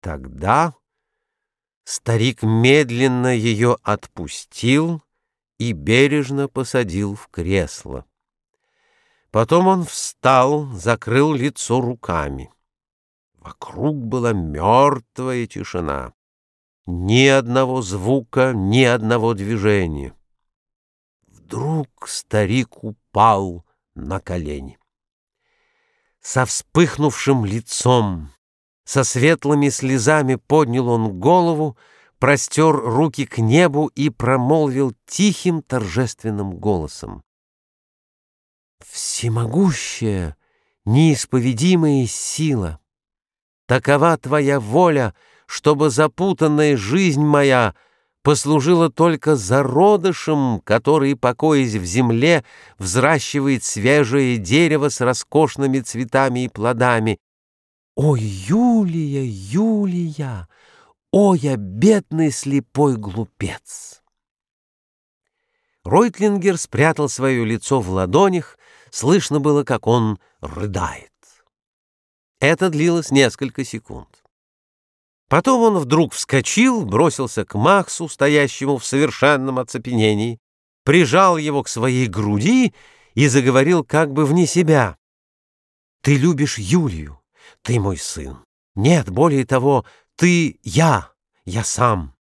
Тогда старик медленно ее отпустил и бережно посадил в кресло. Потом он встал, закрыл лицо руками. Вокруг была мертвая тишина. Ни одного звука, ни одного движения. Вдруг старик упал на колени. Со вспыхнувшим лицом, со светлыми слезами поднял он голову, простер руки к небу и промолвил тихим торжественным голосом. «Всемогущая, неисповедимая сила, такова твоя воля, чтобы запутанная жизнь моя — послужила только зародышем, который, покоясь в земле, взращивает свежее дерево с роскошными цветами и плодами. О, Юлия, Юлия! О, я бедный слепой глупец! Ройтлингер спрятал свое лицо в ладонях, слышно было, как он рыдает. Это длилось несколько секунд. Потом он вдруг вскочил, бросился к Максу, стоящему в совершенном оцепенении, прижал его к своей груди и заговорил как бы вне себя. «Ты любишь Юлию, ты мой сын. Нет, более того, ты я, я сам.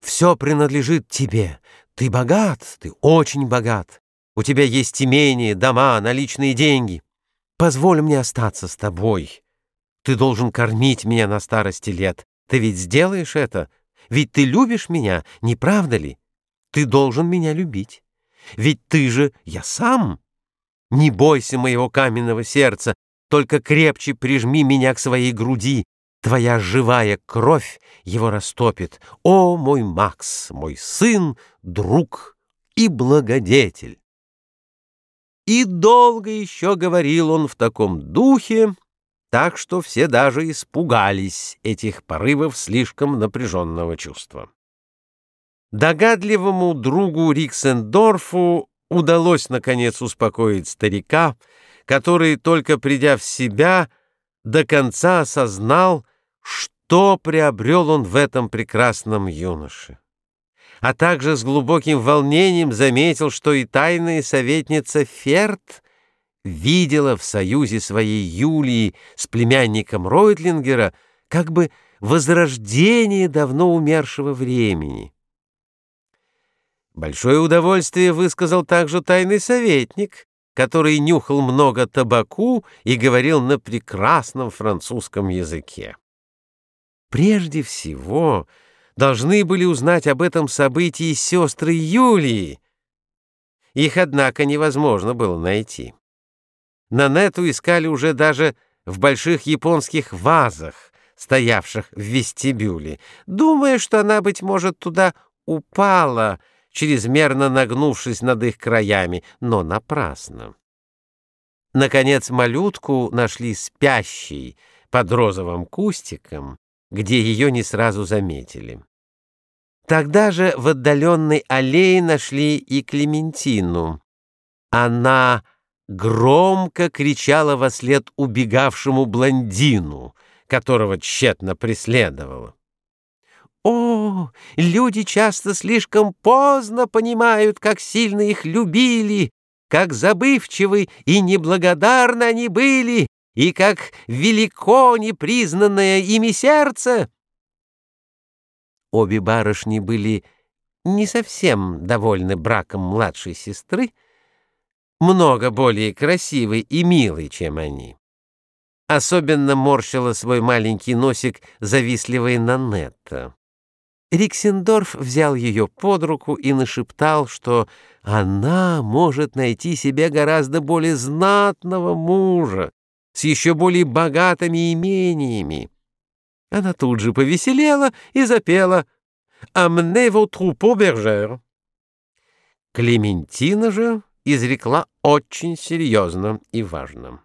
Все принадлежит тебе. Ты богат, ты очень богат. У тебя есть имение, дома, наличные деньги. Позволь мне остаться с тобой. Ты должен кормить меня на старости лет. Ты ведь сделаешь это? Ведь ты любишь меня, не правда ли? Ты должен меня любить. Ведь ты же я сам. Не бойся моего каменного сердца, только крепче прижми меня к своей груди. Твоя живая кровь его растопит. О, мой Макс, мой сын, друг и благодетель! И долго еще говорил он в таком духе, так что все даже испугались этих порывов слишком напряженного чувства. Догадливому другу Риксендорфу удалось, наконец, успокоить старика, который, только придя в себя, до конца осознал, что приобрел он в этом прекрасном юноше. А также с глубоким волнением заметил, что и тайная советница Ферт видела в союзе своей Юлии с племянником Ройтлингера как бы возрождение давно умершего времени. Большое удовольствие высказал также тайный советник, который нюхал много табаку и говорил на прекрасном французском языке. Прежде всего, должны были узнать об этом событии сестры Юлии. Их, однако, невозможно было найти. Нанету искали уже даже в больших японских вазах, стоявших в вестибюле, думая, что она, быть может, туда упала, чрезмерно нагнувшись над их краями, но напрасно. Наконец малютку нашли спящей под розовым кустиком, где ее не сразу заметили. Тогда же в отдаленной аллее нашли и Клементину. Она громко кричала во след убегавшему блондину, которого тщетно преследовала. О, люди часто слишком поздно понимают, как сильно их любили, как забывчивы и неблагодарны они были, и как велико непризнанное ими сердце. Обе барышни были не совсем довольны браком младшей сестры, много более красивой и милой, чем они. Особенно морщила свой маленький носик завистливая Нанетта. Риксендорф взял ее под руку и нашептал, что она может найти себе гораздо более знатного мужа, с еще более богатыми имениями. Она тут же повеселела и запела «Amenez vos troupeaux bergères». Клементина же изрекла очень серьезно и важно.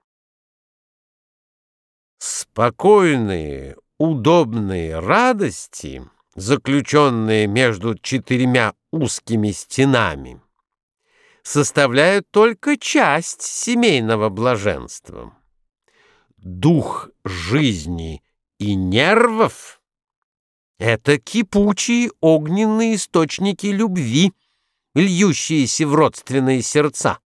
Спокойные, удобные радости, заключенные между четырьмя узкими стенами, составляют только часть семейного блаженства. Дух жизни и нервов Это кипучие огненные источники любви, льющиеся в родственные сердца.